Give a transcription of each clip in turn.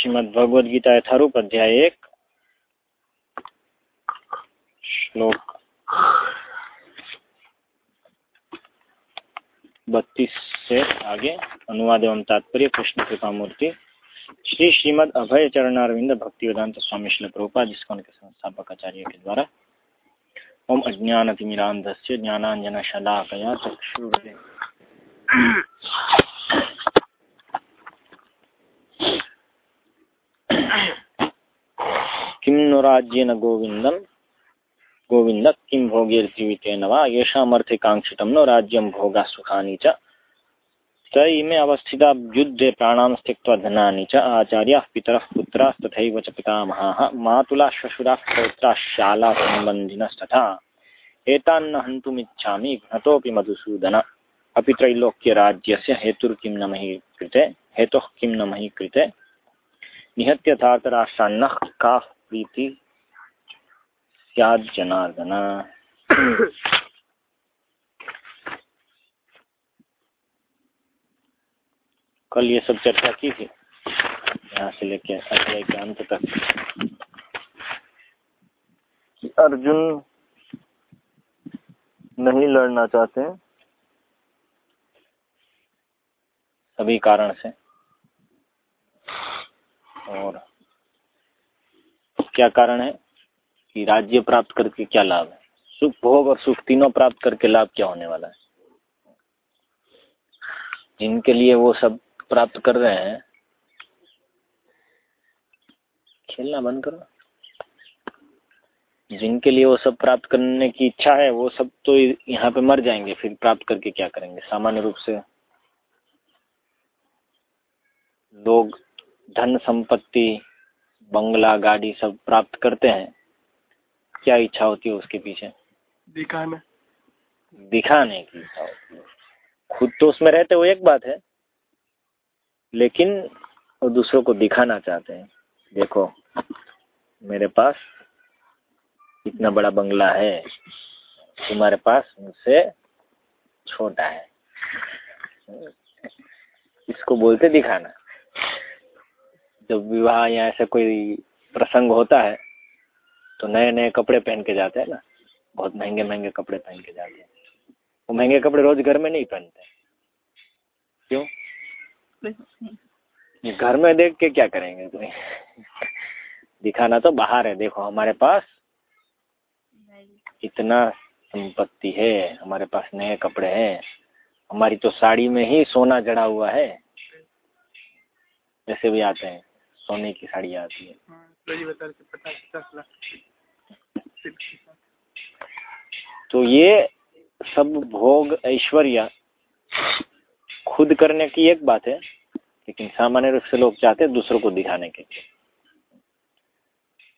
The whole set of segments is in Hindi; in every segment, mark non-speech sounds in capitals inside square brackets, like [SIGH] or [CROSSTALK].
श्रीमद भगवद गीता यथारूप अध्याय एक, श्लोक बत्तीस से आगे, अनुवाद एवं तात्पर्य, कृष्ण कृपा मूर्ति श्री श्रीमद अभय चरणारविंद भक्ति वेदांत स्वामी श्री प्रभुपा जिसको उनके संस्थापक आचार्य के द्वारा ओम अज्ञानतिमिरांधस्य ज्ञानांजन शलाकया चक्षुर्दे। किं नु राज्येन गोविन्दं गोविन्द किं भोगैर्जीवितेन वा? येषामर्थिकाङ्क्षितं नो राज्यं भोगा सुखानि च। त इमे अवस्थिता युद्धे प्राणां त्यक्त्वा धनानि च। आचार्याः पितरः पुत्रास्तथैव च पितामहाः। मातुला श्वशुराः पौत्राः शालासम्बन्धिनस्तथा। एतान्न हन्तुमिच्छामि। घ्नतोऽपि मधुसूदन। अपि त्रैलोक्यराज्यस्य हेतुर्किं न मही कृते हेतुः किं न मही कृते निहत्य निहत्यथातराष्ट्रान्नः का प्रीति जनार्दन कल ये सब चर्चा की थी, यहाँ से लेके अध्याय के अंत तक। कि अर्जुन नहीं लड़ना चाहते, सभी कारण से। और क्या कारण है? कि राज्य प्राप्त करके क्या लाभ है? सुख भोग और सुख तीनों प्राप्त करके लाभ क्या होने वाला है? जिनके लिए वो सब प्राप्त कर रहे हैं, खेलना बंद करो। जिनके लिए वो सब प्राप्त करने की इच्छा है, वो सब तो यहाँ पे मर जाएँगे, फिर प्राप्त करके क्या करेंगे? सामान्य रूप से लोग, धन संपत्ति बंगला गाड़ी सब प्राप्त करते हैं। क्या इच्छा होती है उसके पीछे? दिखाने। दिखाने की इच्छा होती है। खुद तो उसमें रहते वो एक बात है लेकिन वो दूसरों को दिखाना चाहते हैं। देखो मेरे पास इतना बड़ा बंगला है तुम्हारे पास मुझसे छोटा है। इसको बोलते दिखाना। जब विवाह या ऐसा कोई प्रसंग होता है तो नए नए कपड़े पहन के जाते हैं ना। बहुत महँगे महँगे कपड़े पहन के जाते हैं। वो महँगे कपड़े रोज घर में नहीं पहनते। क्यों? घर में देख के क्या करेंगे तुम्हें दिखाना तो बाहर है, देखो हमारे पास इतना संपत्ति है, हमारे पास नए कपड़े हैं। हमारी तो साड़ी में ही सोना जड़ा हुआ है। जैसे भी आते हैं। सोने की साड़ी आती है। तो ये सब भोग ऐश्वर्य खुद करने की एक बात है लेकिन सामान्य रूप से लोग चाहते हैं दूसरों को दिखाने के लिए।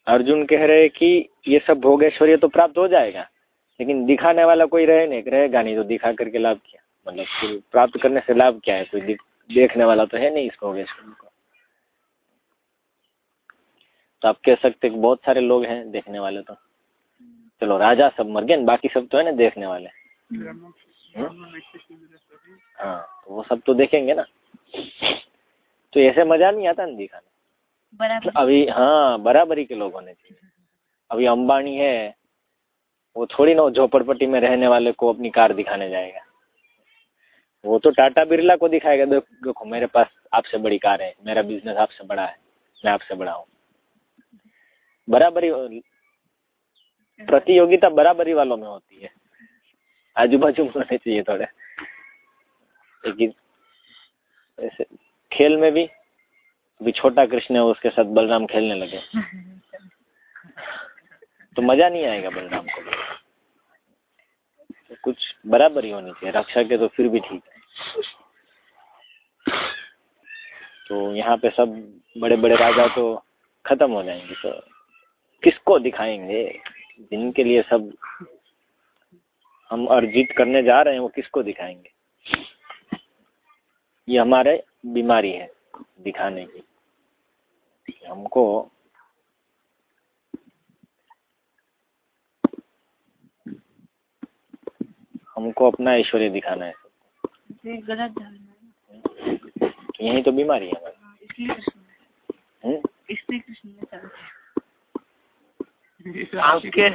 अर्जुन कह रहे कि ये सब भोग ऐश्वर्य तो प्राप्त हो जाएगा लेकिन दिखाने वाला कोई रहे नहीं। रहेगा नहीं तो दिखा करके लाभ क्या? मतलब प्राप्त करने से लाभ क्या है? कोई देखने वाला तो है नहीं इस भोग ऐश्वर्य को। तो आप कह सकते कि बहुत सारे लोग हैं देखने वाले तो। चलो राजा सब मर गए बाकी सब तो है ना देखने वाले। हाँ तो वो सब तो देखेंगे ना। तो ऐसे मज़ा नहीं आता ना दिखाने। अभी हाँ बराबरी के लोग होने चाहिए अभी अंबानी है वो थोड़ी ना झोपड़पट्टी में रहने वाले को अपनी कार दिखाने जाएगा। वो तो टाटा बिरला को दिखाएगा देखो मेरे पास आपसे बड़ी कार है मेरा बिज़नेस आपसे बड़ा है मैं आपसे बड़ा हूँ। बराबरी, प्रतियोगिता बराबरी वालों में होती है। आजू बाजू में होने चाहिए थोड़े। लेकिन ऐसे खेल में भी अभी छोटा कृष्ण है, उसके साथ बलराम खेलने लगे। तो मज़ा नहीं आएगा बलराम को। तो कुछ बराबरी होनी चाहिए, रक्षा के तो फिर भी ठीक है। तो यहाँ पे सब बड़े बड़े राजा तो खत्म हो जाएँगे तो किसको दिखाएँगे? जिनके लिए सब हम अर्जित करने जा रहे हैं वो किसको दिखाएँगे? ये हमारे बीमारी है दिखाने की। हमको हमको अपना ऐश्वर्य दिखाना है। गलत यही तो बीमारी है हमारी। हम्म? कृष्ण ने चलते आपके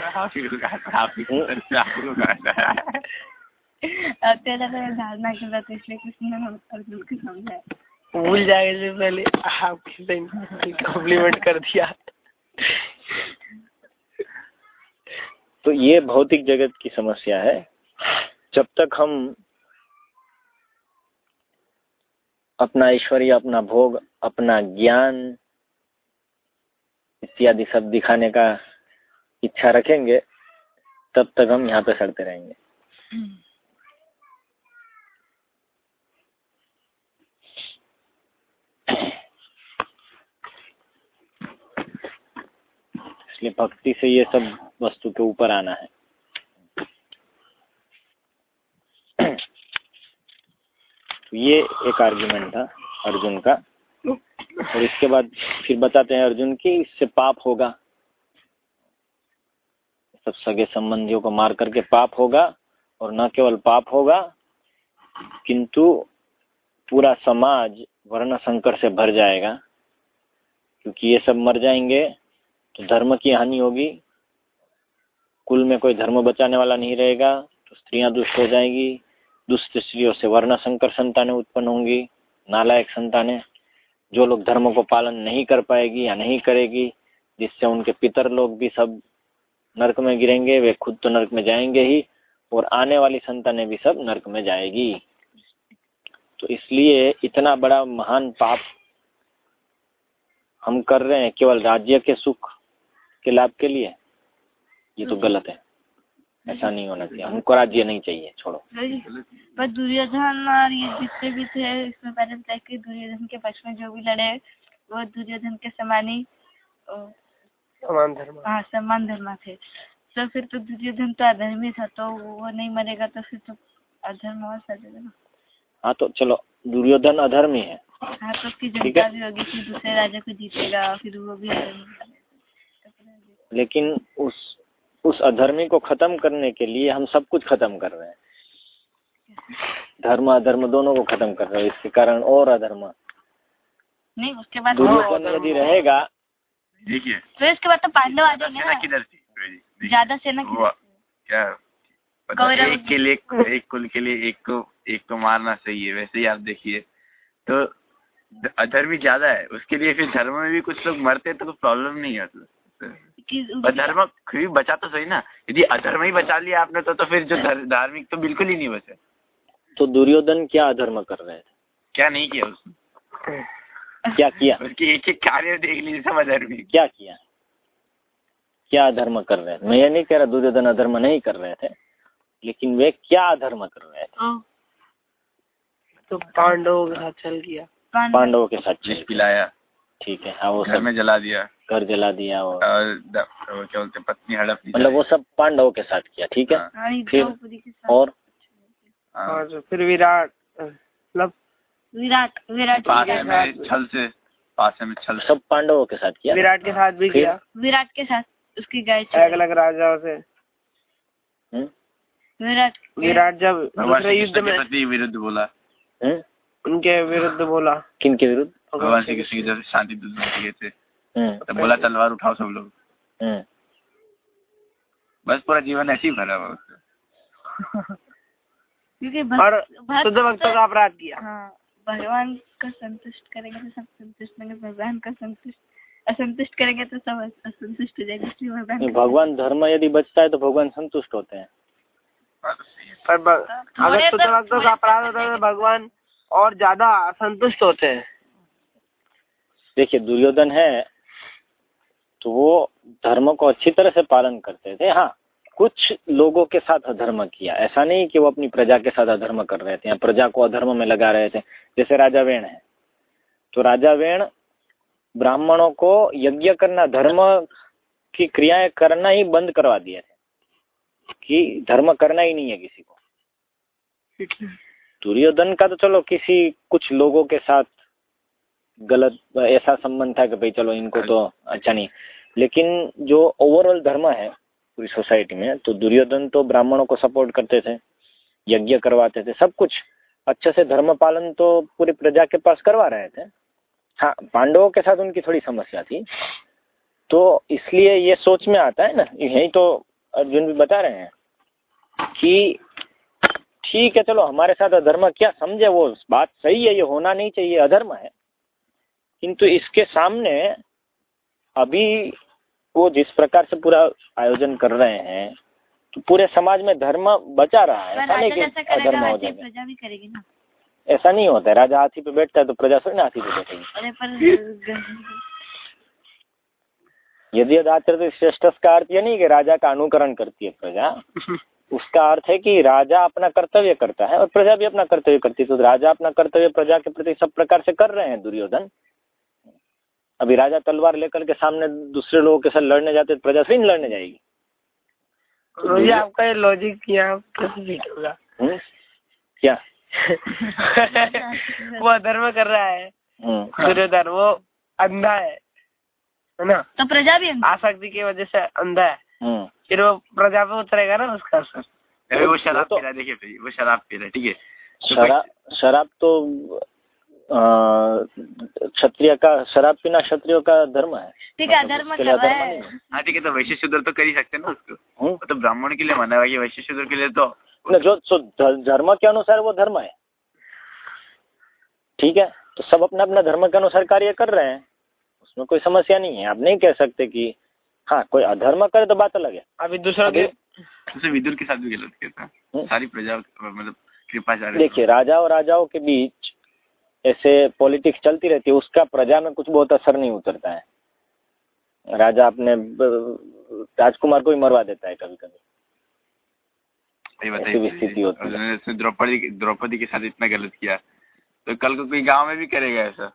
[LAUGHS] तेरा तो धारणा के बाद इसलिए कृष्ण ने अर्जुन को समझाया भूल जाएगा से पहले। आपके कॉम्प्लीमेंट कर दिया। तो ये भौतिक जगत की समस्या है। जब तक हम अपना ऐश्वर्य अपना भोग अपना ज्ञान इत्यादि सब दिखाने का इच्छा रखेंगे, तब तक हम यहाँ पे सड़ते रहेंगे। इसलिए भक्ति से ये सब वस्तु के ऊपर आना है। तो ये एक आर्ग्यूमेंट था अर्जुन का। और इसके बाद फिर बताते हैं अर्जुन की इससे पाप होगा। सब सगे संबंधियों को मार करके पाप होगा और न केवल पाप होगा, किंतु पूरा समाज वर्ण संकर से भर जाएगा। क्योंकि ये सब मर जाएँगे तो धर्म की हानि होगी। कुल में कोई धर्म बचाने वाला नहीं रहेगा तो स्त्रियाँ दुष्ट हो जाएँगी, दुष्ट स्त्रियों से वर्ण संकर संतानें उत्पन्न होंगी, नालायक संतानें। जो लोग धर्म को पालन नहीं कर पाएगी या नहीं करेगी, जिससे उनके पितर लोग भी सब नरक में गिरेंगे वे खुद तो नरक में जाएँगे ही और आने वाली संतानें भी सब नरक में जाएगी। तो इसलिए इतना बड़ा महान पाप हम कर रहे हैं केवल राज्य के सुख के लाभ के लिए? ये तो गलत है। ऐसा नहीं होना चाहिए। हमको राज्य नहीं चाहिए छोड़ो। पर दुर्योधन और ये जितने भी थे इसमें पहले बताया कि दुर्योधन के बचपन जो भी लड़े वो दुर्योधन के समान ही समान धर्म। हाँ समान धर्म थे। तो फिर तो दुर्योधन तो अधर्मी था तो वो नहीं मरेगा तो फिर तो अधर्म और सजेगा ना हाँ तो चलो दुर्योधन अधर्मी है हाँ। तो उसकी जनता भी होगी फिर दूसरे राजा को जीतेगा फिर वो भी लेकिन उस उस अधर्मी को खत्म करने के लिए हम सब कुछ खत्म कर रहे हैं। धर्म अधर्म दोनों को खत्म कर रहे हैं इसके कारण और अधर्म। नहीं उसके बाद दुर्योधन यदि रहेगा देखिए। फिर उसके बाद तो पांडव आ जाएँगे ना। किधर थी? ज़्यादा सेना की क्या एक के लिए एक कुल के लिए एक को एक को मारना सही है वैसे ही आप देखिए। तो अधर्मी ज़्यादा है उसके लिए फिर धर्म में भी कुछ लोग मरते हैं तो कोई प्रॉब्लम नहीं है मतलब धर्म फिर भी बचा तो सही ना यदि अधर्म ही बचा लिया आपने तो तो फिर जो धार्मिक तो बिल्कुल ही नहीं बचे। तो दुर्योधन क्या अधर्म कर रहे थे? क्या नहीं किया उसने? क्या किया? [LAUGHS] उसके एक एक कार्य देख लीजिए सब अधर्मी। क्या किया? क्या अधर्म कर रहे थे? मैं ये नहीं कह रहा दुर्योधन अधर्म नहीं कर रहे थे लेकिन वे क्या अधर्म कर रहे थे? तो पांडवों के साथ चल गया पांडवों। के साथ विष चल पिलाया। ठीक है हाँ वो घर में जला दिया। घर जला दिया और वो क्या बोलते पत्नी हड़प मतलब वो सब पांडवों के साथ किया ठीक है? हाँ। हाँ, फिर हाँ। और फिर विराट मतलब विराट विराट पासे में छल से पासे में छल सब पांडवों के साथ किया? विराट के साथ भी किया। विराट के साथ उसकी गाय अलग अलग राजाओं से हम्म? विराट विराट जब दूसरे युद्ध में प्रति विरुद्ध बोला। हम्म? उनके विरुद्ध बोला। किन के विरुद्ध? भगवान श्री कृष्ण की जब शांति दूत बन गए थे हम्म, तब बोला तलवार उठाओ सब लोग। बस पूरा जीवन ऐसे ही भरा हुआ उसका [LAUGHS] क्योंकि और भक्त भक्त शुद्ध भक्तों का अपराध किया। हाँ। भगवान का संतुष्ट करेंगे तो सब संतुष्ट होंगे भगवान को संतुष्ट असंतुष्ट करेंगे तो सब असंतुष्ट हो जाएँगे इसलिए भगवान भगवान धर्म यदि बचता है तो भगवान संतुष्ट होते हैं बात तो। पर अगर शुद्ध तो- भक्तों का अपराध होता है तो भगवान और ज़्यादा असंतुष्ट होते हैं देखिए दुर्योधन है तो वो धर्म को अच्छी तरह से पालन करते थे हाँ कुछ लोगों के साथ अधर्म किया। ऐसा नहीं कि वो अपनी प्रजा के साथ अधर्म कर रहे थे या प्रजा को अधर्म में लगा रहे थे। जैसे राजा वेण है। तो राजा वेण ब्राह्मणों को यज्ञ करना, धर्म की क्रियाएँ करना ही बंद करवा दिए थे। कि धर्म करना ही नहीं है किसी को। दुर्योधन का तो चलो किसी, कुछ लोगों के साथ गलत, ऐसा संबंध था कि भाई चलो इनको तो अच्छा नहीं। लेकिन जो ओवरऑल धर्म है पूरी सोसाइटी में तो दुर्योधन तो ब्राह्मणों को सपोर्ट करते थे, यज्ञ करवाते थे, सब कुछ। अच्छे से धर्म पालन तो पूरी प्रजा के पास करवा रहे थे। हाँ पांडवों के साथ उनकी थोड़ी समस्या थी। तो इसलिए ये सोच में आता है ना, यही तो अर्जुन भी बता रहे हैं कि ठीक है, चलो, हमारे साथ अधर्म क्या समझे वो? बात सही है, ये होना नहीं चाहिए, अधर्म है। किंतु इसके सामने अभी वो जिस प्रकार से पूरा आयोजन कर रहे हैं तो पूरे समाज में धर्म बचा रहा है। ऐसा नहीं कि अधर्म हो जाएगा। ऐसा नहीं होता है। राजा हाथी पे बैठता है तो प्रजा थोड़ी ना हाथी पे बैठेगी। यदि आचरण श्रेष्ठ का अर्थ ये नहीं कि राजा का अनुकरण करती है प्रजा उसका अर्थ है कि राजा अपना कर्तव्य करता है और प्रजा भी अपना कर्तव्य करती है। तो राजा अपना कर्तव्य प्रजा के प्रति सब प्रकार से कर रहे हैं दुर्योधन। अभी राजा तलवार लेकर के सामने दूसरे लोगों के साथ लड़ने जाते तो प्रजा से नहीं लड़ने जाएगी। आपका ये लॉजिक फिट होगा। हम्म? क्या? [LAUGHS] वो अधर्म कर रहा है। हम्म, दुर्योधन वो अंधा है। है ना? तो प्रजा भी अंधी। आसक्ति की वजह से अंधा है। हम्म। फिर वो प्रजा पे उतरेगा ना उसका असर। वो शराब तो- पी रहा है देखिए वो शराब पी रहा है ठीक है। तो शराब शराब तो क्षत्रिय का शराब पीना क्षत्रियो का धर्म है। ठीक है मतलब अधर्म उसके लिए है? हाँ। ठीक है तो वैश्य शूद्र तो कर ही सकते ना उसको। हम्म? तो ब्राह्मण के लिए मना है वैश्य शूद्र के लिए तो न, जो धर्म के अनुसार वो धर्म है। ठीक है तो सब अपना अपना धर्म के अनुसार कार्य कर रहे हैं। उसमें कोई समस्या नहीं है। आप नहीं कह सकते कि हाँ कोई अधर्म करे तो बात अलग है। अभी दूसरों के विदुर के साथ भी गलत हम्म। सारी प्रजा मतलब कृपाचार्य देखिए राजा और राजाओं के बीच ऐसे पॉलिटिक्स चलती रहती है उसका प्रजा में कुछ बहुत असर नहीं उतरता है। राजा अपने राजकुमार को ही मरवा देता है कभी कभी स्थिति होती है। द्रौपदी द्रौपदी के साथ इतना गलत किया तो कल को कोई गाँव में भी करेगा ऐसा?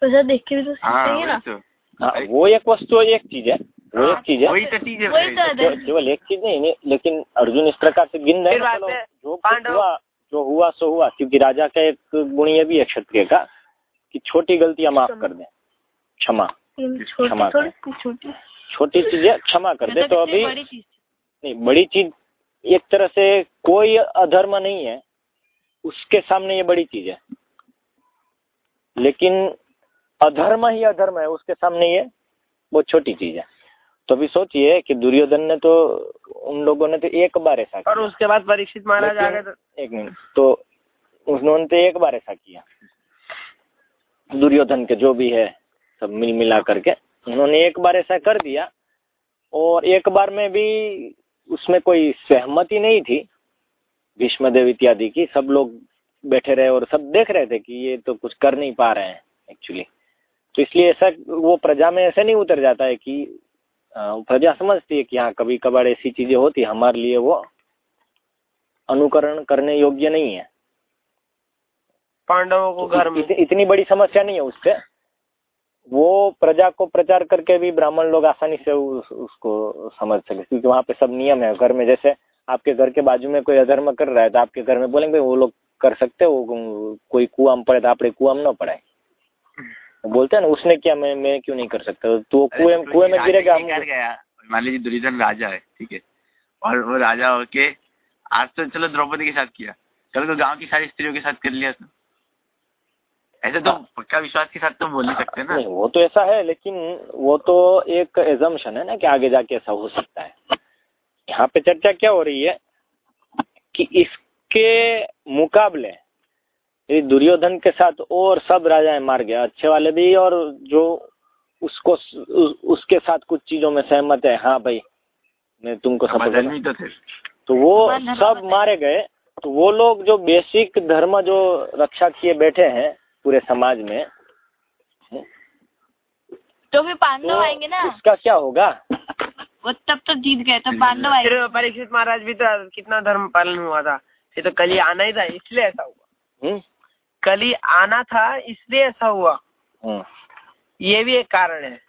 प्रजा देख के भी तो हाँ सीखते ही ना। वही तो। हाँ वो एक वस्तु एक चीज़ है वो एक चीज़ है। वही तो चीज़ है। तो। अधर्म। केवल एक चीज़ नहीं, लेकिन अर्जुन इस प्रकार से गिन रहे हैं, है, जो पांडव- जो हुआ सो हुआ। क्योंकि राजा का एक गुण ये भी है क्षत्रिय का कि छोटी गलतियाँ माफ़ कर दे। क्षमा। क्षमा छोटी। चीज़ें क्षमा कर दे मतलब तो अभी नहीं बड़ी चीज़ एक तरह से कोई अधर्म नहीं है उसके सामने ये बड़ी चीज़ है। लेकिन अधर्म ही अधर्म है उसके सामने ये बहुत छोटी चीज़ है। तो अभी सोचिए कि दुर्योधन ने तो उन लोगों ने तो एक बार ऐसा और उसके बाद परीक्षित महाराज आ गए तो एक मिनट तो उन्होंने तो एक बार ऐसा किया। दुर्योधन के जो भी है सब मिल मिला करके उन्होंने एक बार ऐसा कर दिया। और एक बार में भी उसमें कोई सहमति नहीं थी। भीष्म देव इत्यादि की सब लोग बैठे रहे और सब देख रहे थे कि ये तो कुछ कर नहीं पा रहे हैं एक्चुअली तो इसलिए ऐसा वो प्रजा में ऐसे नहीं उतर जाता है कि प्रजा समझती है कि हाँ कभी कभार ऐसी चीज़ें होती है हमारे लिए वो अनुकरण करने योग्य नहीं है। पांडवों को घर में इत, इतनी बड़ी समस्या नहीं है उससे। वो प्रजा को प्रचार करके भी ब्राह्मण लोग आसानी से उस, उसको समझ सके क्योंकि वहाँ पे सब नियम है। घर में जैसे आपके घर के बाजू में कोई अधर्म कर रहा है तो आपके घर में बोलेंगे वो लोग कर सकते हैं कोई कुआँ में पड़े तो आप कुआँ में न पड़े। बोलते हैं ना उसने क्या मैं मैं क्यों नहीं कर सकता? तो कुएँ तो कुएँ में गिरेगा हम मान लीजिए दुर्योधन राजा है ठीक है। और वो राजा होके आज तो चलो द्रौपदी के साथ किया। कल को गाँव की सारी स्त्रियों के साथ कर लिया तो ऐसे तो पक्का विश्वास के साथ तो बोल नहीं सकते ना। नहीं वो तो ऐसा है लेकिन वो तो एक एजम्पशन है ना कि आगे जाके ऐसा हो सकता है। यहाँ पे चर्चा क्या हो रही है कि इसके मुकाबले यदि दुर्योधन के साथ और सब राजाएँ मार गया अच्छे वाले भी और जो उसको उस, उसके साथ कुछ चीज़ों में सहमत है। हाँ भाई मैं तुमको तो तो वो सब मारे गए। तो वो लोग जो बेसिक धर्म जो रक्षा किए बैठे हैं पूरे समाज में तो फिर पांडव तो आएँगे ना? उसका क्या होगा? वो तब तो जीत गए तो पांडव आएँगे। परीक्षित महाराज भी तो कितना धर्म पालन हुआ था। ये तो कल ही आना ही था इसलिए ऐसा हुआ। हम्म? कल ही आना था इसलिए ऐसा हुआ। हम्म। ये भी एक कारण है।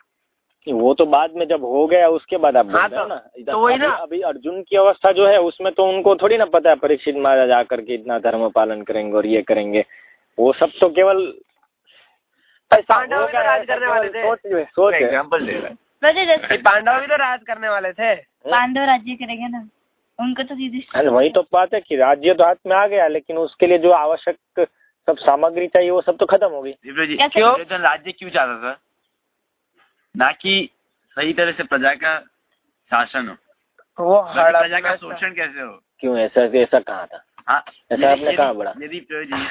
वो तो बाद में जब हो गया उसके बाद आप हाँ तो- ना तो वही अभी, ना। अभी अर्जुन की अवस्था जो है उसमें तो उनको थोड़ी ना पता है परीक्षित महाराज आकर के इतना धर्म पालन करेंगे और ये करेंगे। वो सब तो केवल पांडव भी तो राज करने वाले थे। सोच एग्ज़ाम्पल दे रहा है। जैसे पांडव भी तो राज करने वाले थे। पांडव राज्य करेंगे ना उनको तो अरे वही तो बात है कि राज्य तो हाथ में आ गया लेकिन उसके लिए जो आवश्यक सब सामग्री चाहिए वो सब तो खत्म हो गई? दुर्योधन राज्य क्यों चाहता था। ना कि सही तरह से प्रजा का शासन हो। वो प्रजा का शोषण कैसे हो? क्यों ऐसा ऐसा कहा था? हाँ ऐसा आपने कहाँ पढ़ा? यदि जी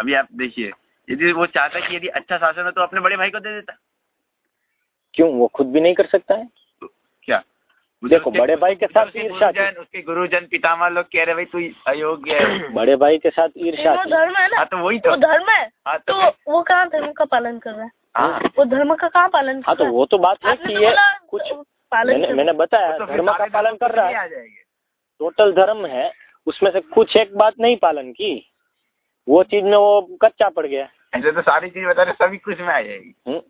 अभी आप देखिए यदि वो चाहता कि यदि अच्छा शासन हो तो अपने बड़े भाई को दे देता। क्यों वो खुद भी नहीं कर सकता है? क्या देखो, बड़े भाई के साथ ईर्षा थी। उसके गुरुजन पितामह लोग कह रहे भाई तू अयोग्य है। [CLEARS THROAT] बड़े भाई के साथ ईर्षा थी। धर्म है ना? हाँ तो वही तो। धर्म है? हाँ तो तो वो कहाँ धर्म का पालन कर रहा है? हाँ। वो धर्म का कहाँ पालन हाँ तो वो तो बात है आपने कि तो ये कुछ पालन मैंने मैंने बताया तो धर्म का पालन कर तो रहा है। टोटल धर्म है उसमें से कुछ एक बात नहीं पालन की। वो चीज़ में वो कच्चा पड़ गया। ऐसे तो सारी चीज़ बता रहे सभी कुछ में आ जाएगी। हम्म?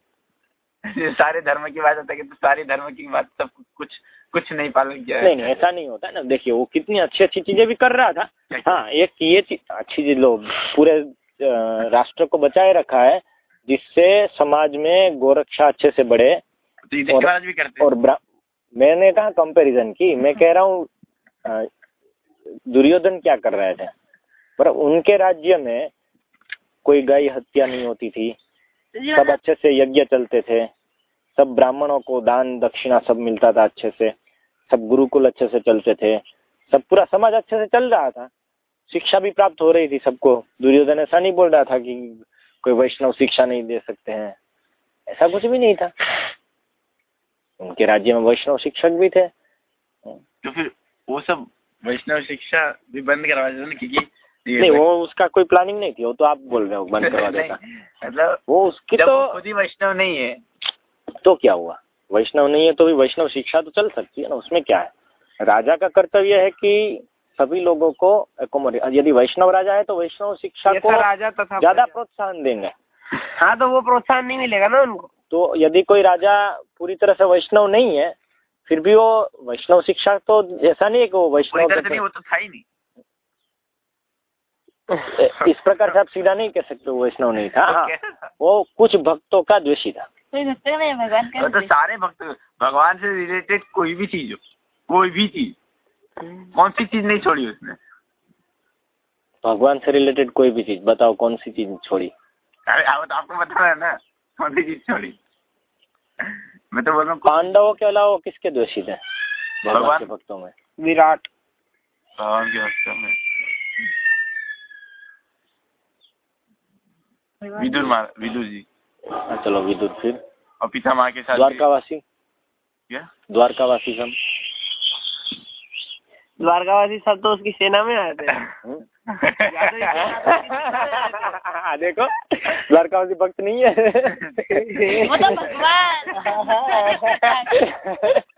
[LAUGHS] सारे धर्म की बात होता है कि तो सारे धर्म की बात सब कुछ कुछ नहीं पालन किया नहीं नहीं ऐसा नहीं होता ना। देखिए वो कितनी अच्छी अच्छी चीज़ें भी कर रहा था। हाँ एक ये चीज़ अच्छी चीज़ लो पूरे राष्ट्र को बचाए रखा है जिससे समाज में गोरक्षा अच्छे से बढ़े। तो और- भी करते और मैंने कहा कंपैरिजन की। मैं कह रहा हूँ दुर्योधन क्या कर रहे थे? पर उनके राज्य में कोई गाय हत्या नहीं होती थी। सब अच्छे से यज्ञ चलते थे। सब ब्राह्मणों को दान दक्षिणा सब मिलता था अच्छे से। सब गुरुकुल अच्छे से चलते थे। सब पूरा समाज अच्छे से चल रहा था। शिक्षा भी प्राप्त हो रही थी सबको। दुर्योधन ऐसा नहीं बोल रहा था कि कोई वैष्णव शिक्षा नहीं दे सकते हैं। ऐसा कुछ भी नहीं था। उनके राज्य में वैष्णव शिक्षक भी थे। तो फिर वो सब वैष्णव शिक्षा भी बंद करवा देते ना क्योंकि नहीं वो उसका कोई प्लानिंग नहीं थी वो तो आप बोल रहे हो बंद करवा [LAUGHS] देता। मतलब वो उसकी तो खुद ही वैष्णव नहीं है। तो क्या हुआ? वैष्णव नहीं है तो भी वैष्णव शिक्षा तो चल सकती है ना उसमें क्या है? राजा का कर्तव्य है कि सभी लोगों को यदि वैष्णव राजा है तो वैष्णव शिक्षा को तो राजा तथा ज़्यादा प्रोत्साहन देंगे। हाँ तो वो प्रोत्साहन नहीं मिलेगा ना उनको। तो यदि कोई राजा पूरी तरह से वैष्णव नहीं है फिर भी वो वैष्णव शिक्षा तो ऐसा नहीं है कि वो वैष्णव नहीं वो तो था ही नहीं। इस प्रकार से आप सीधा नहीं कह सकते वो वैष्णव नहीं था। हाँ। वो कुछ भक्तों का द्वेषी था। कोई भक्त नहीं है भगवान तो सारे भक्त भगवान से रिलेटेड कोई भी चीज़ हो कोई भी चीज़ कौन सी चीज़ नहीं छोड़ी उसने? भगवान से रिलेटेड कोई भी चीज़ बताओ कौन सी चीज़ छोड़ी? अरे आप तो आपको बताना है ना कौन सी चीज़ छोड़ी? मैं तो बोल रहा हूँ पांडवों के अलावा किसके द्वेषी थे? भगवान भगवान। के भक्तों में। विराट। भगवान के भक्तों में। विदुर मार विदुर जी हाँ, चलो विदुर फिर। और पिता माँ के साथ द्वारकावासी? क्या? द्वारकावासी सब? द्वारकावासी सब तो उसकी सेना में आए थे। हम्म? देखो द्वारकावासी भक्त नहीं है। [LAUGHS]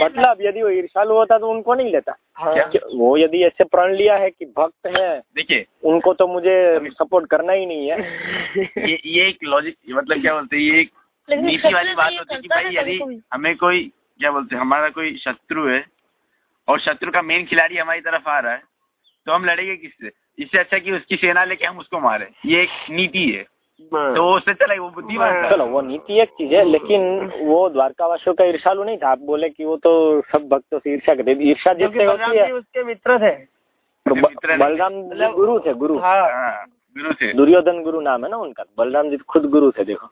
मतलब यदि वो ईर्षालु होता तो उनको नहीं लेता। क्या? वो यदि ऐसे प्रण लिया है कि भक्त है देखिए। उनको तो मुझे सपोर्ट करना ही नहीं है। ये ये एक लॉजिक मतलब क्या बोलते हैं ये एक नीति वाली तो बात होती है कि भाई यदि हमें कोई क्या बोलते हैं हमारा कोई शत्रु है और शत्रु का मेन खिलाड़ी हमारी तरफ़ आ रहा है तो हम लड़ेंगे किससे? इससे अच्छा कि उसकी सेना लेके हम उसको मारे। ये एक नीति है। तो उससे चला वो बुद्धिमान चलो वो नीति एक चीज़ है लेकिन वो द्वारकावासियों का ईर्षालु नहीं था। आप बोले कि वो तो सब भक्तों से ईर्षा करते ईर्षा जिससे होती है। उसके मित्र थे। तो। बलराम गुरु थे गुरु। हाँ। हाँ गुरु से दुर्योधन गुरु नाम है ना उनका। बलराम जी खुद गुरु थे देखो।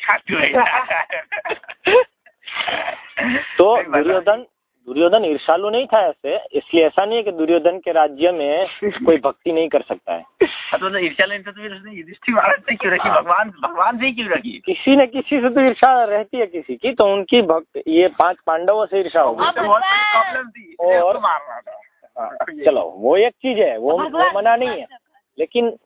है? तो है। दुर्योधन दुर्योधन ईर्षालु नहीं था ऐसे इसलिए ऐसा नहीं है कि दुर्योधन के राज्य में कोई भक्ति नहीं कर सकता है। हाँ, तो मतलब तो युधिष्ठिर महाराज से क्यों रखी? भगवान भगवान से क्यों रखी? किसी न किसी से तो ईर्षा रहती है किसी की तो उनकी भक्त ये पाँच पांडवों से ईर्षा होगी हाँ, तो और- था। हाँ, चलो वो एक चीज़ है वो वो मना नहीं है। लेकिन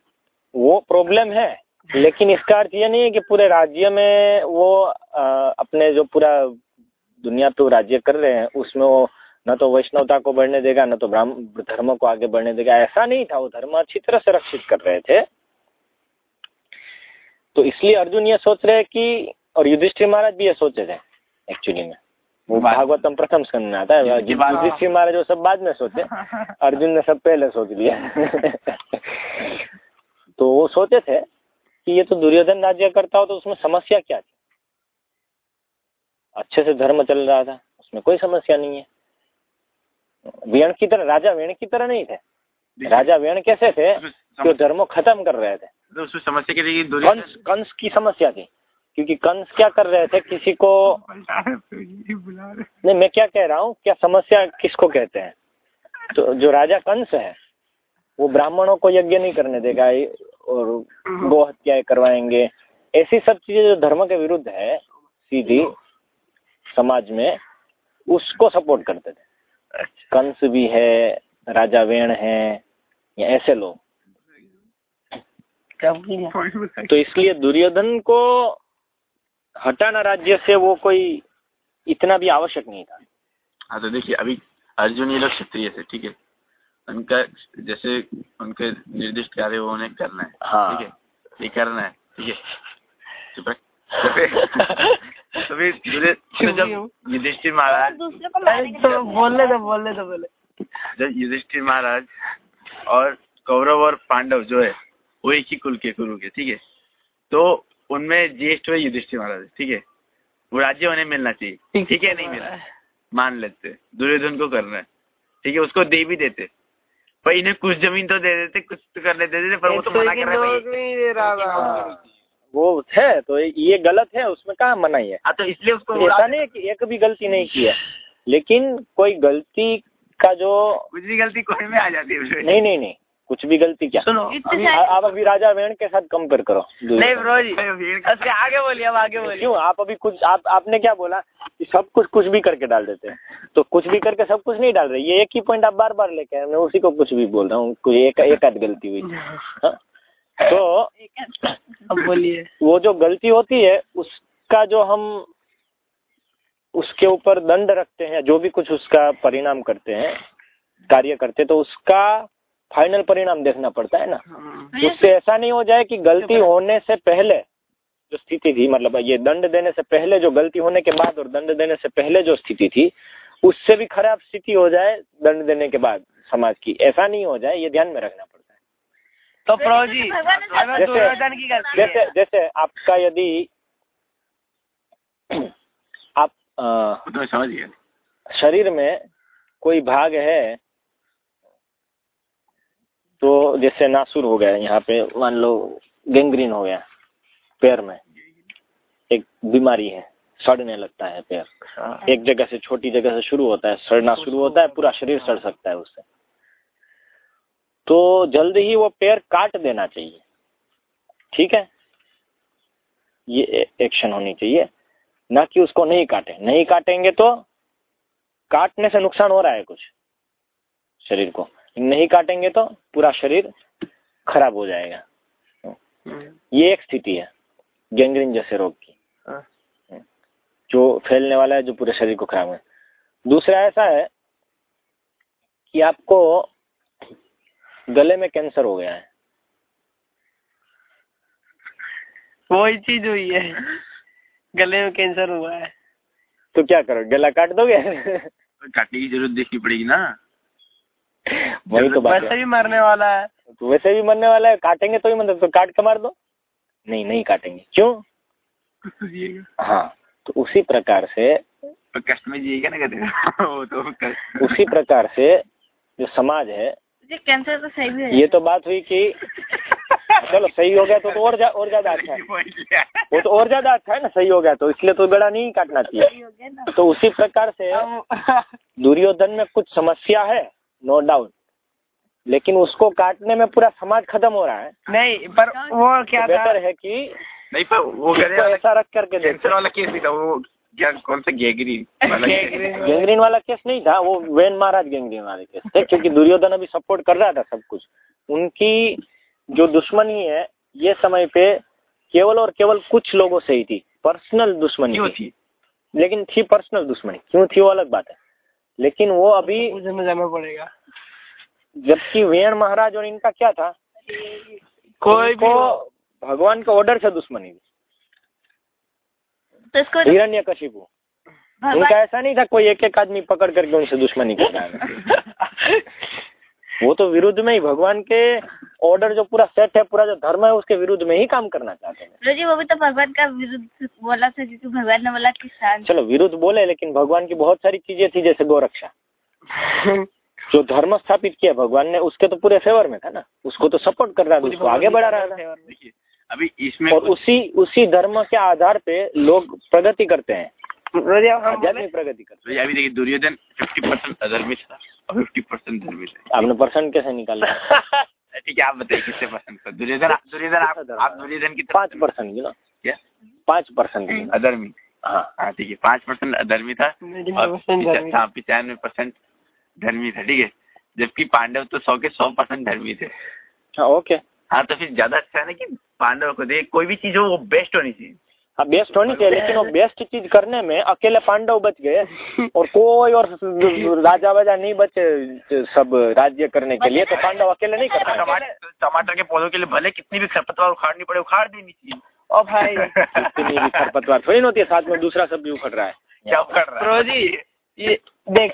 वो प्रॉब्लम है। लेकिन इसका अर्थ ये नहीं है कि पूरे राज्य में वो अ, अपने जो पूरा दुनिया पे राज्य कर रहे हैं उसमें वो न तो वैष्णवता को बढ़ने देगा न तो ब्राह्मण धर्म को आगे बढ़ने देगा ऐसा नहीं था वो धर्म अच्छी तरह से रक्षित कर रहे थे। तो इसलिए अर्जुन ये सोच रहे हैं कि और युधिष्ठिर महाराज भी ये सोचे थे एक्चुअली में। वो भागवतम प्रथम स्कंद में आता है युधिष्ठिर महाराज वो सब बाद में सोचे [LAUGHS] अर्जुन ने सब पहले सोच लिया। [LAUGHS] तो वो सोचे थे कि ये तो दुर्योधन राज्य करता हो तो उसमें समस्या क्या थी? अच्छे से धर्म चल रहा था उसमें कोई समस्या नहीं है। वेण की तरह राजा वेण की तरह नहीं थे। राजा वेण कैसे थे जो धर्म खत्म कर रहे थे। तो उसमें समस्या कि दुर्योधन कंस कंस की समस्या थी क्योंकि कंस क्या कर रहे थे किसी को नहीं मैं क्या कह रहा हूँ क्या समस्या किसको कहते हैं? तो जो राजा कंस है वो ब्राह्मणों को यज्ञ नहीं करने देगा और गो हत्याएँ करवाएँगे। ऐसी सब चीज़ें जो धर्म के विरुद्ध है सीधी समाज में उसको सपोर्ट करते थे। अच्छा। कंस भी है राजा वेण है या ऐसे लोग। तो इसलिए दुर्योधन को हटाना राज्य से वो कोई इतना भी आवश्यक नहीं था। हाँ तो देखिए अभी अर्जुन ये लोग क्षत्रिय थे ठीक है? उनका जैसे उनके निर्दिष्ट कार्य वो उन्हें करना है हाँ। ठीक है? ये करना है ठीक है? [LAUGHS] तो तो तो जब युधिष्ठिर महाराज मारेंगे तो बोलने दो बोलने दो बोले जब युधिष्ठिर महाराज और कौरव और पांडव जो है वो एक ही कुल के कुरु के ठीक है? तो उनमें ज्येष्ठ हुए युधिष्ठिर महाराज ठीक है? वो राज्य उन्हें मिलना चाहिए ठीक है? नहीं मिला। मान लेते दुर्योधन को करना है ठीक है? उसको दे भी देते पर इन्हें कुछ ज़मीन तो दे देते कुछ तो करने दे देते पर वो तो मना कर रहे लोग भाई। नहीं दे रहा था। हाँ, वो है तो ये गलत है उसमें कहाँ मनाही है हाँ? तो इसलिए उसको ऐसा नहीं है कि एक भी गलती नहीं की है। लेकिन कोई गलती का जो कुछ भी गलती कोई में आ जाती है नहीं नहीं नहीं कुछ भी गलती क्या? सुनो। आ- आप अभी राजा वेण के साथ कंपेयर करो नहीं ब्रो जी अच्छा आगे बोलिए अब आगे बोलिए। क्यों? आप अभी कुछ आप आपने क्या बोला? कि सब कुछ कुछ भी करके डाल देते हैं। तो कुछ भी करके सब कुछ नहीं डाल रहे। ये एक ही पॉइंट आप बार बार लेके आए। मैं उसी को कुछ भी बोल रहा हूँ। कोई एक एक आध गलती हुई। हाँ? तो अब बोलिए। वो जो गलती होती है उसका जो हम उसके ऊपर दंड रखते हैं जो भी कुछ उसका परिणाम करते हैं कार्य करते हैं, तो उसका फाइनल परिणाम देखना पड़ता है ना। उससे ऐसा नहीं हो जाए कि गलती होने से पहले जो स्थिति थी मतलब ये दंड देने से पहले जो गलती होने के बाद और दंड देने से पहले जो स्थिति थी उससे भी खराब स्थिति हो जाए दंड देने के बाद समाज की। ऐसा नहीं हो जाए ये ध्यान में रखना है तो प्रो जी हमें जैसे- दुर्योधन की गलती जैसे जैसे आपका यदि आप तो शरीर में कोई भाग है तो जैसे नासुर हो गया यहाँ पे मान लो गेंग्रीन हो गया पैर में एक बीमारी है सड़ने लगता है पैर। एक जगह से छोटी जगह से शुरू होता है सड़ना शुरू होता है पूरा शरीर सड़ सकता है उससे। तो जल्द ही वो पैर काट देना चाहिए। ठीक है? ये एक्शन होनी चाहिए। ना कि उसको नहीं काटे। नहीं काटेंगे तो काटने से नुकसान हो रहा है कुछ शरीर को। नहीं काटेंगे तो पूरा शरीर खराब हो जाएगा। ये एक स्थिति है गैंग्रीन जैसे रोग की। हाँ। जो फैलने वाला है जो पूरे शरीर को खराब है। दूसरा ऐसा है कि आपको गले में कैंसर हो गया है। वही चीज़ हुई है। गले में कैंसर हुआ है। तो क्या करो गला काट दोगे? काटने की ज़रूरत देखनी पड़ेगी ना। वही तो बात वैसे भी मरने वाला है। तो वैसे भी मरने वाला है काटेंगे तो ही मतलब तो काट के मार दो। नहीं नहीं काटेंगे। क्यों? तो हाँ तो उसी प्रकार से कष्ट में जिएगा ना कहते [LAUGHS] वो तो उसी प्रकार से जो समाज है जी कैंसर तो सही भी है ये तो बात हुई कि चलो सही हो गया तो, तो और जा, और ज़्यादा अच्छा है। वो तो और ज़्यादा अच्छा है ना सही हो गया तो इसलिए तो गला नहीं काटना चाहिए। तो उसी प्रकार से दुर्योधन में कुछ समस्या है नो डाउट लेकिन उसको काटने में पूरा समाज खत्म हो रहा है। नहीं पर वो क्या तो बेहतर है कि नहीं पर वो ऐसा रख करके कैंसर वाला केस नहीं था वो क्या कौन सा गेगरी वाला [LAUGHS] गेगरी। गैंग्रीन वाला केस नहीं था वो वेन महाराज गैंग्रीन वाले केस थे क्योंकि दुर्योधन अभी सपोर्ट कर रहा था सब कुछ। उनकी जो दुश्मनी है ये समय पे केवल और केवल कुछ लोगों से ही थी पर्सनल दुश्मनी क्यों थी। थी? लेकिन थी पर्सनल दुश्मनी क्यों थी वो अलग बात है। लेकिन वो अभी जाना पड़ेगा। जबकि वेण महाराज और इनका क्या था? कोई भी भगवान के ऑर्डर से दुश्मनी थी। तो इसको हिरण्य कशिपु उनका ऐसा नहीं था कोई एक एक आदमी पकड़ करके उनसे दुश्मनी कर रहा है। वो तो विरुद्ध में ही भगवान के ऑर्डर जो पूरा सेट है पूरा जो धर्म है उसके विरुद्ध में ही काम करना चाहते हैं। तो जी वो भी तो भगवान का विरुद्ध बोला था क्योंकि भगवान ने बोला कि चलो विरुद्ध बोले लेकिन भगवान की बहुत सारी चीज़ें थी जैसे गोरक्षा। जो धर्म स्थापित किया भगवान ने उसके तो पूरे फेवर में था ना। उसको तो सपोर्ट कर रहा था उसको आगे बढ़ा रहा था देखिए अभी इसमें और उसी उसी धर्म के आधार पे लोग प्रगति करते हैं। आध्यात्मिक प्रगति करते अभी देखिए दुर्योधन फिफ्टी परसेंट अधर्मी था और फिफ्टी परसेंट धर्मी था। आपने परसेंट कैसे निकाला? [LAUGHS] ठीक है आप बताइए कितने परसेंट था? दुर्योधन दुर्योधन आप आप दुर्योधन की तरफ़ पाँच परसेंट क्या? पाँच परसेंट अधर्मी। हाँ हाँ ठीक है पाँच परसेंट अधर्मी था और हाँ पिचानवे परसेंट धर्मी था ठीक है। जबकि पांडव तो सौ के सौ परसेंट धर्मी थे। हाँ ओके हाँ तो फिर ज़्यादा अच्छा है ना कि पांडव को दे कोई भी चीज़ हो वो बेस्ट होनी चाहिए। हाँ बेस्ट होनी चाहिए लेकिन वो [LAUGHS] बेस्ट चीज़ करने में अकेले पांडव बच गए और कोई और राजा वाजा नहीं बचे सब राज्य करने के लिए तो पांडव अकेले नहीं कर पाए टमाटर टमाटर के पौधों के लिए भले कितनी भी खरपतवार उखाड़नी पड़े उखाड़ देनी चाहिए। ओ भाई। इतनी भी खरपतवार थोड़ी ना होती है साथ में दूसरा सब भी उखड़ रहा है। क्या उखाड़ रहा है? रोजी ये देख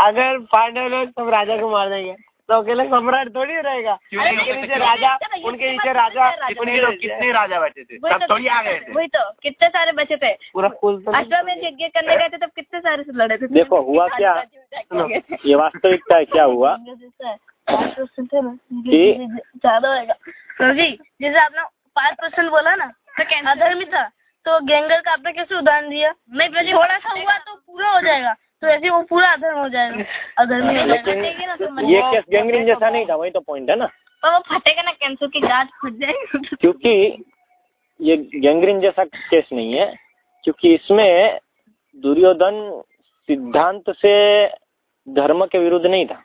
अगर पांडव लोग सब राजा को मार देंगे। तो अकेले सम्राट थोड़ी रहेगा। उनके नीचे राजा उनके नीचे राजा कितने लोग कितने राजा बैठे थे? सब तो थोड़ी आ गए थे। वही तो कितने सारे बचे थे? पूरा फुल तो अश्वमेध यज्ञ करने गए थे तब कितने सारे से लड़े थे? देखो, हुआ क्या? ये वास्तविकता है क्या हुआ? [LAUGHS] ज़्यादा होएगा। तो जी जैसे आपने पाँच परसेंट बोला ना तो अधर्मी था तो गैंगर का आपने कैसे उदाहरण दिया? नहीं पहले थोड़ा सा हुआ तो पूरा हो जाएगा। तो ऐसे वो पूरा अधर्म हो जाएगा। अधर्मी हो जाएगा ना तो ये केस गैंग्रीन जैसा नहीं था वही तो पॉइंट है ना। पर वो फटेगा ना कैंसर की गांठ फट जाएगी। [LAUGHS] क्योंकि ये गैंग्रीन जैसा केस नहीं है क्योंकि इसमें दुर्योधन सिद्धांत से धर्म के विरुद्ध नहीं था।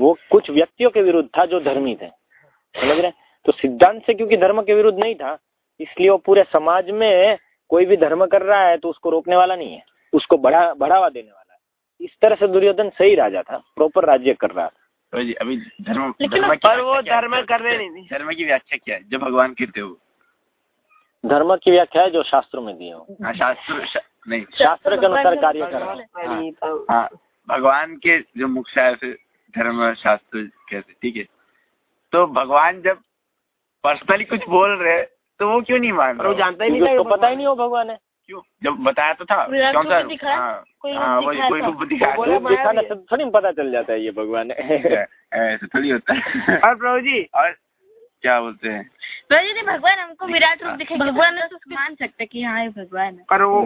वो कुछ व्यक्तियों के विरुद्ध था जो धर्मी थे। समझ रहे तो सिद्धांत से क्योंकि धर्म के विरुद्ध नहीं था इसलिए वो पूरे समाज में कोई भी धर्म कर रहा है तो उसको रोकने वाला नहीं है। उसको बढ़ा बढ़ावा देने वाला है। इस तरह से दुर्योधन सही राजा था प्रॉपर राज्य कर रहा था। तो जी अभी धर्म धर्म की पर वो? धर्म करने नहीं धर्म की व्याख्या क्या है? जो भगवान कहते हो धर्म की व्याख्या है जो शास्त्रों में दिए हो हाँ शास्त्र शा, नहीं। शास्त्र के अनुसार कार्य कर रहा है। तो हाँ भगवान के जो मुख्य है धर्म शास्त्र कहते ठीक है। तो भगवान जब पर्सनली कुछ बोल रहे तो वो क्यों नहीं मान रहा? जानता ही नहीं उसको पता ही नहीं हो भगवान है। क्यों? जब बताया तो था। कौन सा? हाँ। कोई रूप हाँ वही दिखाया कोई रूप दिखाया बोले था। रूप दिखाने से थोड़ी पता चल जाता है ये भगवान। है [LAUGHS] ऐसे थोड़ी होता है। और प्रभु जी और क्या बोलते हैं? प्रभु जी भगवान हमको विराट रूप दिखे भगवान तो मान सकते कि हाँ ये भगवान है। पर वो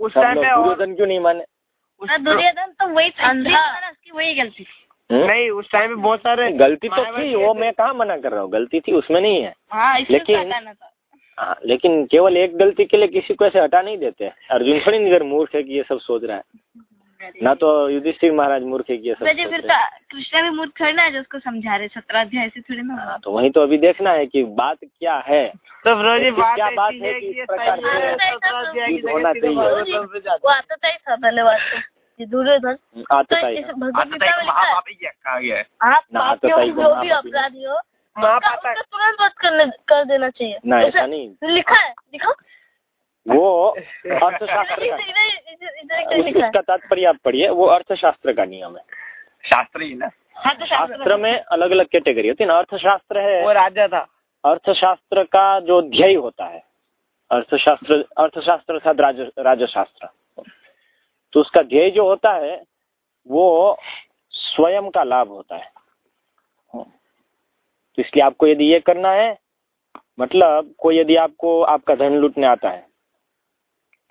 उस टाइम पे दुर्योधन क्यों नहीं माने? दुर्योधन तो वही अंधा। उसकी वही गलती थी। हम्म? नहीं उस टाइम में बहुत सारे गलती तो थी वो मैं कहाँ मना कर रहा हूँ? गलती थी उसमें नहीं है। हाँ लेकिन- हाँ, लेकिन केवल एक गलती के लिए किसी को ऐसे हटा नहीं देते अर्जुन थोड़ी निगर मूर्ख है कि ये सब सोच रहा है। ना तो युधिष्ठिर महाराज मूर्ख है कि ये सब सोच फिर तो कृष्णा भी मूर्ख खड़ना है जो उसको समझा रहे सत्रह अध्याय ऐसे थोड़ी ना हाँ, तो वही तो अभी देखना है कि बात क्या है। तो जी बात क्या बात है कि इस प्रकार से चीज़ होना चाहिए। तो दुर्योधन तो आतताई महापापी कहा गया है आप ना, पापियों आतताई जो भी। अपराधी हो महापाता उसका तुरंत वध करने कर देना चाहिए। ना ऐसा नहीं। लिखा है? दिखाओ वो अर्थशास्त्र का है? उसका तात्पर्य आप पढ़िए वो अर्थशास्त्र का नियम है। शास्त्र ही ना। हाँ तो शास्त्र में अलग अलग कैटेगरी होती है ना। अर्थशास्त्र है वो है राजा था। अर्थशास्त्र का जो ध्येय होता है अर्थशास्त्र अर्थशास्त्र अर्थात राज राजशास्त्र। तो उसका ध्येय जो होता है वो स्वयं का लाभ होता है। तो इसलिए आपको यदि ये करना है मतलब कोई यदि आपको आपका धन लूटने आता है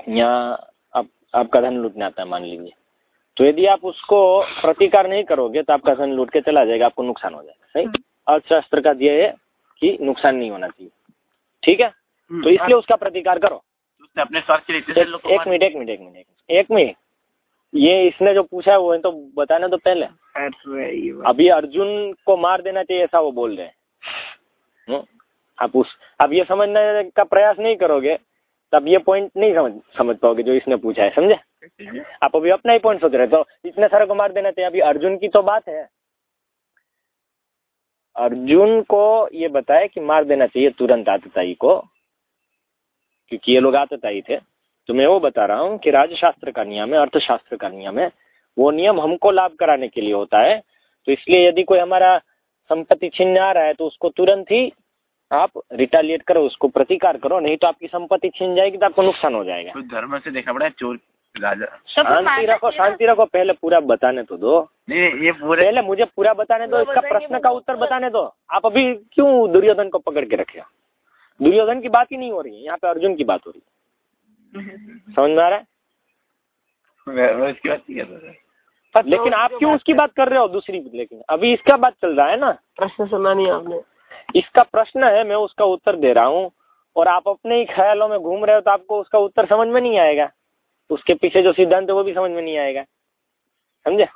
या आप आपका धन लूटने आता है मान लीजिए तो यदि आप उसको प्रतिकार नहीं करोगे तो आपका धन लूट के चला जाएगा आपको नुकसान हो जाएगा सही? अर्थशास्त्र का ध्येय है कि नुकसान नहीं होना चाहिए ठीक है? तो इसलिए उसका प्रतिकार करो। अपने एक मार- मिनट एक मिनट एक मिनट एक मिनट एक मिनट। ये इसने जो पूछा है वो तो बताना तो पहले। अरे अभी अर्जुन को मार देना चाहिए ऐसा वो बोल रहे हैं। हम्म? आप उस अब ये समझने का प्रयास नहीं करोगे तब ये पॉइंट नहीं समझ समझ पाओगे जो इसने पूछा है समझे? आप अभी अपना ही पॉइंट सोच रहे तो इतने सारे को मार देना चाहिए। अभी अर्जुन की तो बात है। अर्जुन को ये बताया कि मार देना चाहिए तुरंत आतताई को क्योंकि ये लोग आतताई थे। तो मैं वो बता रहा हूँ कि राजशास्त्र का नियम है अर्थशास्त्र का नियम है। वो नियम हमको लाभ कराने के लिए होता है। तो इसलिए यदि कोई हमारा संपत्ति छीनने आ रहा है तो उसको तुरंत ही आप रिटालिएट करो उसको प्रतिकार करो नहीं तो आपकी संपत्ति छीन जाएगी तो आपको नुकसान हो जाएगा। तो धर्म से देखा पड़ा चोर राजा। शांति रखो शांति रखो पहले पूरा बताने तो दो। नहीं नहीं, ये पूरे पहले मुझे पूरा बताने दो इसका प्रश्न का उत्तर बताने दो। आप अभी क्यों दुर्योधन को पकड़ के रखे दुर्योधन की बात ही नहीं हो रही है यहाँ पे अर्जुन की बात हो रही है। समझ में आ रहा है? मैं मैं इसकी बात नहीं कर रहा था। पर लेकिन आप क्यों उसकी बात कर रहे हो दूसरी लेकिन अभी इसका बात चल रहा है ना। प्रश्न सुना नहीं आपने। इसका प्रश्न है मैं उसका उत्तर दे रहा हूँ और आप अपने ही ख्यालों में घूम रहे हो तो आपको उसका उत्तर समझ में नहीं आएगा। उसके पीछे जो सिद्धांत है वो भी समझ में नहीं आएगा। समझे?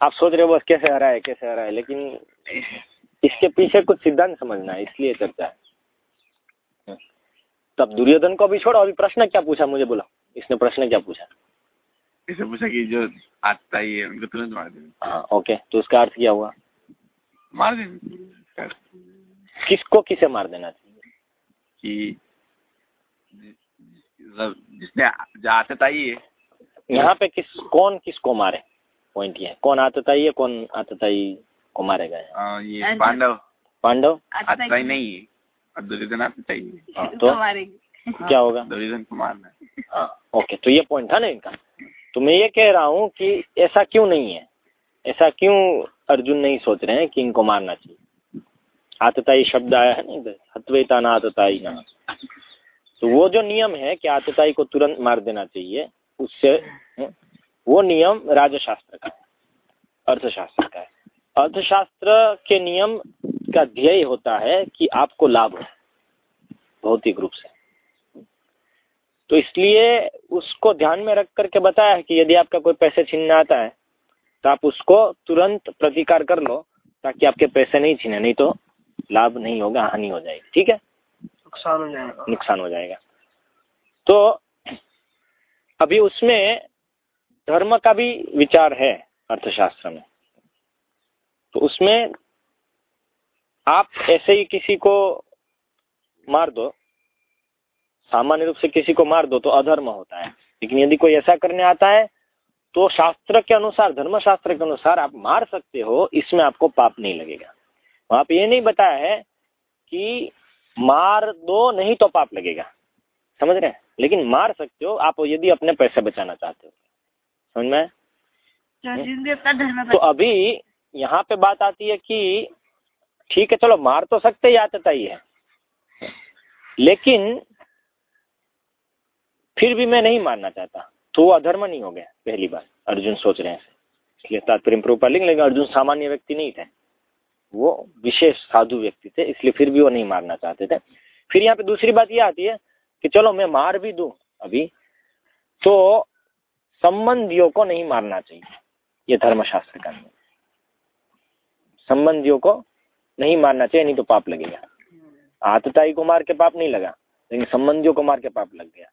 आप सोच रहे हो बस कैसे हरा है कैसे हरा है लेकिन इसके पीछे कुछ सिद्धांत समझना है इसलिए चर्चा है। तब दुर्योधन को भी छोड़ो। अभी प्रश्न क्या पूछा? मुझे बोला। इसने प्रश्न क्या पूछा? इसे पूछा कि जो आता ही है उनको तुरंत मार देना हाँ ओके। तो उसका अर्थ क्या हुआ? मार देना किसको किसे मार देना चाहिए? कि मतलब जिसने जो आतताई है। यहाँ पे किस कौन किसको मारे? पॉइंट ये है। कौन आतताई है कौन आतताई को मारेगा यहाँ? ये पांडव। पांडव? आतताई नहीं है। दुर्योधन आतताई है हाँ, [LAUGHS] तो? क्या होगा? दुर्योधन को मारना है हाँ ओके तो ये पॉइंट था ना इनका। तो मैं ये कह रहा हूँ कि ऐसा क्यों नहीं है? ऐसा क्यों अर्जुन नहीं सोच रहे हैं कि इनको मारना चाहिए? आतताई शब्द आया है ना इधर। हत्वेता ना आतताई ना। तो वो जो नियम है कि आतताई को तुरंत मार देना चाहिए उससे वो नियम राजशास्त्र का है अर्थशास्त्र का है। अर्थशास्त्र के नियम का ध्येय होता है कि आपको लाभ हो भौतिक रूप से। तो इसलिए उसको ध्यान में रख करके बताया है कि यदि आपका कोई पैसे छीनने आता है तो आप उसको तुरंत प्रतिकार कर लो ताकि आपके पैसे नहीं छीने नहीं तो लाभ नहीं होगा हानि हो जाएगी। ठीक है? नुकसान हो जाएगा। नुकसान हो जाएगा। तो अभी उसमें धर्म का भी विचार है अर्थशास्त्र में। तो उसमें आप ऐसे ही किसी को मार दो सामान्य रूप से किसी को मार दो तो अधर्म होता है। लेकिन यदि कोई ऐसा करने आता है तो शास्त्र के अनुसार धर्म शास्त्र के अनुसार आप मार सकते हो इसमें आपको पाप नहीं लगेगा। वहाँ पे ये नहीं बताया है कि मार दो नहीं तो पाप लगेगा। समझ रहे हैं? लेकिन मार सकते हो आप यदि अपने पैसे बचाना चाहते हो। समझ में तो अभी यहाँ पे बात आती है कि ठीक है, चलो, मार तो सकते ही आता ही है लेकिन फिर भी मैं नहीं मारना चाहता। तो वो अधर्म नहीं हो गया, पहली बार अर्जुन सोच रहे हैं। इसलिए तात्पर्य प्रूपा लिंग लेकिन अर्जुन सामान्य व्यक्ति नहीं थे। वो विशेष साधु व्यक्ति थे, इसलिए फिर भी वो नहीं मारना चाहते थे। फिर यहाँ पे दूसरी बात ये आती है कि चलो, मैं मार भी दूँ अभी तो संबंधियों को नहीं मारना चाहिए, ये धर्मशास्त्र का संबंधियों को नहीं मारना चाहिए नहीं तो पाप लगेगा। आतताई को मार के पाप नहीं लगा लेकिन संबंधियों को मार के पाप लग गया।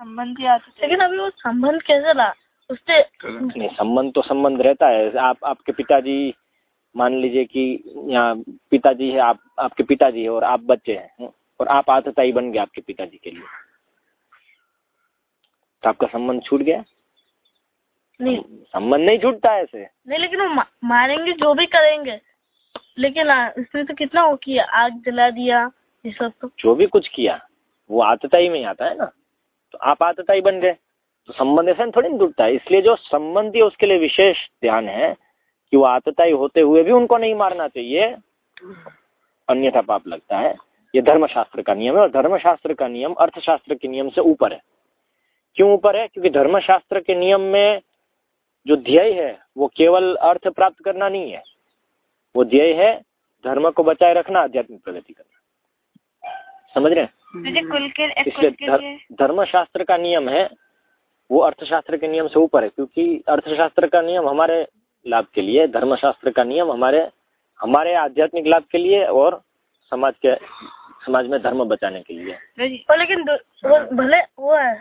संबंध लेकिन अभी वो संबंध कैसे ला उससे नहीं संबंध तो संबंध रहता है। आप आपके पिताजी मान लीजिए कि यहाँ पिताजी है आप आपके पिताजी है और आप बच्चे हैं और आप आतताई बन गए आपके पिताजी के लिए। तो आपका संबंध छूट गया? नहीं। संबंध नहीं छूटता ऐसे। नहीं लेकिन वो मारेंगे जो भी करेंगे। लेकिन इसने तो कितना वो किया? आग जला दिया, ये सब तो। जो भी कुछ किया, वो आतताई में आता है ना? तो आप आतताई बन गए। तो संबंध ऐसे थोड़ी ना टूटता है। इसलिए जो संबंधी उसके लिए विशेष ध्यान है कि वो आतताई होते हुए भी उनको नहीं मारना चाहिए। अन्यथा पाप लगता है। ये धर्मशास्त्र का नियम है और धर्मशास्त्र का नियम अर्थशास्त्र के नियम से ऊपर है। क्यों ऊपर है? क्योंकि धर्मशास्त्र के नियम में जो ध्येय है, वो केवल अर्थ प्राप्त करना नहीं है। वो ध्येय है धर्म को बचाए रखना आध्यात्मिक प्रगति करना। समझ रहे हैं? इसलिए धर, धर्मशास्त्र का नियम है वो अर्थशास्त्र के नियम से ऊपर है क्योंकि अर्थशास्त्र का नियम हमारे लाभ के लिए धर्मशास्त्र का नियम हमारे हमारे आध्यात्मिक लाभ के लिए और समाज के समाज में धर्म बचाने के लिए। और लेकिन वो भले वो है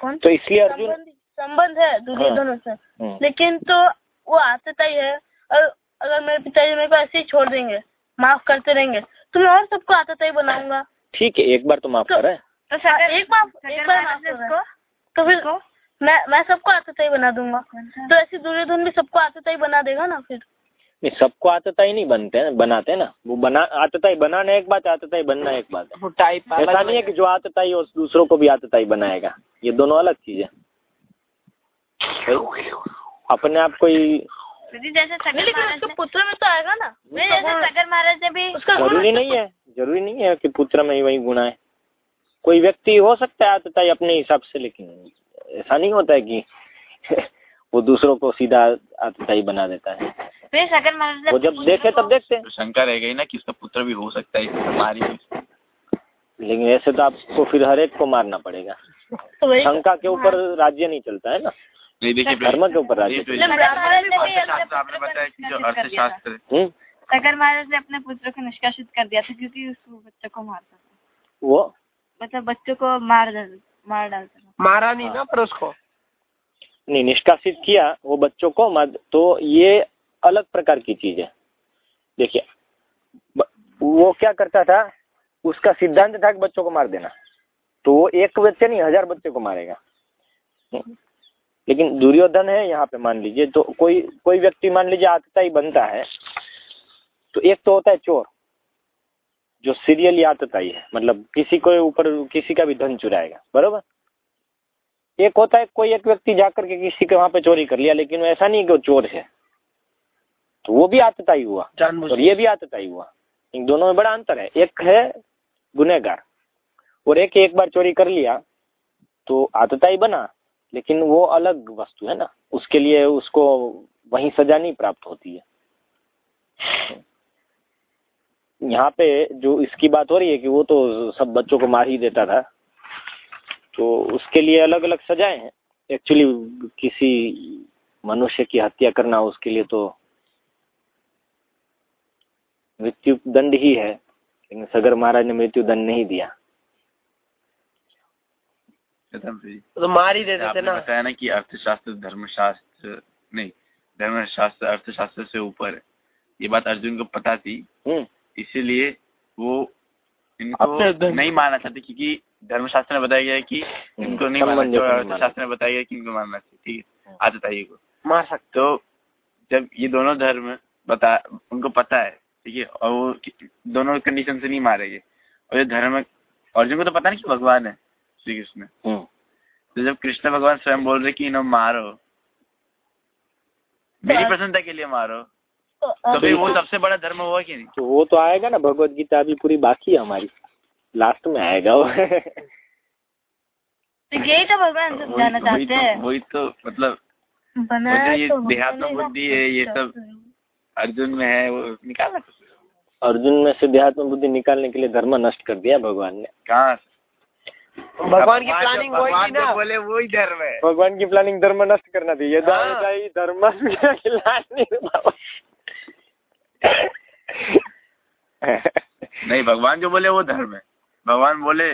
कौन तो इसलिए अर्जुन संबंध संबंध है दुर्योधन से। हम्म, लेकिन तो वो आतता ही है और अगर मेरे पिताजी मेरे को ऐसे ही छोड़ देंगे माफ़ करते रहेंगे तो मैं और सबको आतता ही बनाऊँगा। ठीक है एक बार तो माफ़ तो- कर। है तो हाँ, एक बार एक बार माफ़ करो। तो फिर मैं मैं सबको आतता ही बना दूँगा। तो ऐसे दुर्योधन भी सबको आतता ही बना देगा ना फिर? नहीं सबको आतताई नहीं बनते हैं बनाते हैं ना। वो बना आतताई बनाना एक बात आतताई बनना एक बात। है वो टाइप ऐसा नहीं है कि जो आतताई हो दूसरों को भी आतताई बनाएगा। ये दोनों अलग चीज़ है। अपने आप कोई जी जैसे सगर महाराज उसके पुत्र में तो आएगा ना। नहीं जैसे सगर महाराज ने भी उसका ज़रूरी नहीं है ज़रूरी नहीं है कि पुत्र में ही वही गुण है कोई व्यक्ति हो सकता है आतताई अपने हिसाब से लेकिन ऐसा नहीं होता है कि [LAUGHS] वो दूसरों को सीधा आतताई बना देता है। सगर महाराज वो जब देखे तब देखते हैं। शंका रह गई ना कि उसका पुत्र भी हो सकता है हमारी लेकिन ऐसे तो आपको फिर हर एक को मारना पड़ेगा। तो शंका के ऊपर राज्य नहीं चलता है ना? नहीं देखिए धर्म के ऊपर राज्य देखिए, मतलब ब्राह्मण ने भी अर्थशास्त्र आपने बताया कि जो अर्थशास्त्र सगर महाराज ने अपने पुत्र को निष्कासित कर दिया था क्योंकि उसको बच्चों को मारता था। वो? मतलब बच्चों को मार मार डालता था। मारा नहीं ना पर उसको? नहीं निष्कासित किया वो बच्चों को मद तो ये अलग प्रकार की चीज़ है। देखिए वो क्या करता था? उसका सिद्धांत था कि बच्चों को मार देना। तो वो एक बच्चे नहीं हज़ार बच्चे को मारेगा। लेकिन दुर्योधन है यहाँ पे मान लीजिए तो कोई कोई व्यक्ति मान लीजिए आतताई बनता है तो एक तो होता है चोर जो सीरियली आतताई है मतलब किसी को ऊपर किसी का भी धन चुराएगा बरोबर? एक होता है कोई एक व्यक्ति जाकर के किसी के वहाँ पे चोरी कर लिया लेकिन वो ऐसा नहीं कि वो चोर है तो वो भी आतताई हुआ और ये भी आतताई हुआ। इन दोनों में बड़ा अंतर है एक है गुनेगार और एक एक बार चोरी कर लिया तो आतताई बना। लेकिन वो अलग वस्तु है ना। उसके लिए उसको वही सजा नहीं प्राप्त होती है। यहाँ पे जो इसकी बात हो रही है कि वो तो सब बच्चों को मार ही देता था। तो उसके लिए अलग अलग सजाएँ हैं। एक्चुअली किसी मनुष्य की हत्या करना उसके लिए तो मृत्यु दंड ही है। लेकिन सगर महाराज ने मृत्यु दंड नहीं दिया। खत्म फिर। तो मार ही देते थे ना। बताया ना कि अर्थशास्त्र धर्मशास्त्र नहीं धर्मशास्त्र अर्थशास्त्र से ऊपर है। ये बात अर्जुन को पता थी। हम्म। इसीलिए वो इनको नहीं मानना चाहते क्योंकि धर्मशास्त्र में बताया गया है कि इनको नहीं मानना चाहिए अर्थशास्त्र में बताया गया कि इनको मानना चाहिए ठीक है? हम्म। आतताई को मार सकते तो जब ये दोनों धर्म बता उनको पता है ठीक है और वो दोनों कंडीशन से नहीं मारेंगे। और ये धर्म अर्जुन को तो पता नहीं कि भगवान है। श्री कृष्ण हम्म। तो जब कृष्ण भगवान स्वयं बोल रहे कि इन्हें मारो मेरी प्रसन्नता के लिए मारो तो फिर वो सबसे बड़ा धर्म हुआ कि नहीं? तो वो तो आएगा ना भगवत गीता अभी पूरी बाकी है हमारी। लास्ट में आएगा वो। तो यही तो भगवान समझाना वही चाहते तो हैं। वही तो मतलब ये तो देहात्म बुद्धि है, ये सब अर्जुन में है वो निकालना अर्जुन में से देहात्म बुद्धि निकालने के लिए धर्म नष्ट कर दिया भगवान ने। कहाँ? भगवान की प्लानिंग वही थी ना। बोले वही धर्म है। भगवान की प्लानिंग धर्म नष्ट करना थी। ये हाँ। धर्म नहीं भगवान जो बोले वो धर्म है। भगवान बोले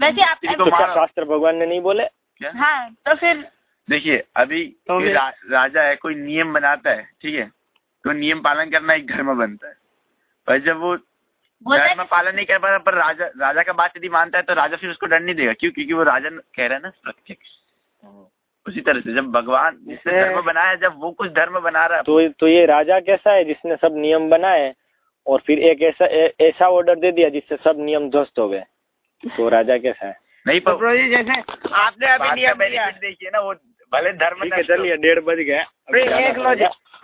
वैसे आप तो शास्त्र भगवान ने नहीं बोले? क्या? हाँ तो फिर देखिए अभी तो फिर- रा, राजा है कोई नियम बनाता है ठीक है? तो नियम पालन करना एक धर्म बनता है। पर जब वो धर्म पालन नहीं कर पा रहा पर राजा राजा का बात यदि मानता है तो राजा फिर उसको दंड नहीं देगा। क्यों? क्योंकि वो राजा कह रहा है ना प्रत्यक्ष। उसी तरह से जब भगवान जिसने धर्म बनाया जब वो कुछ धर्म बना रहा है तो तो ये राजा कैसा है जिसने सब नियम बनाए और फिर एक ऐसा ए, ऐसा ऑर्डर दे दिया जिससे सब नियम ध्वस्त हो गए? तो राजा कैसा है? नहीं तो पर जी जैसे आपने अभी नियम देखिए ना वो भले धर्म। चलिए डेढ़ बज गए। एक लो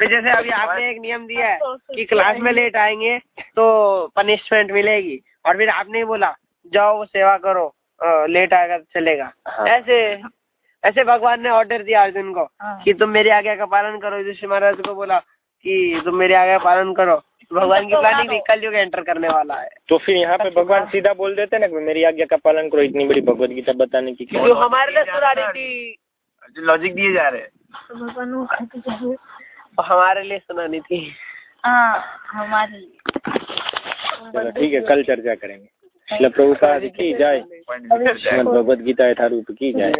जैसे अभी आपने एक नियम दिया है कि क्लास में लेट आएँगे तो पनिशमेंट मिलेगी। और फिर आपने ही बोला जाओ सेवा करो लेट आएगा तो चलेगा। हाँ। ऐसे ऐसे भगवान ने ऑर्डर दिया अर्जुन को हाँ। कि तुम मेरी आज्ञा का पालन करो। युधिष्ठिर महाराज को बोला कि तुम मेरी आज्ञा का पालन करो। भगवान की [LAUGHS] प्लानिंग भी कलयुग एंटर करने वाला है। तो फिर यहाँ पे भगवान सीधा बोल देते ना मेरी आज्ञा का पालन करो इतनी बड़ी भगवत गीता बताने की जो हमारे लिए सुना रही थी जो लॉजिक दिए जा रहे हैं। तो वो हमारे लिए सुनानी थी। हाँ हमारे लिए। चलो ठीक है कल चर्चा करेंगे। प्रभुपाद की जाए भगवद गीता यथारूप की जाए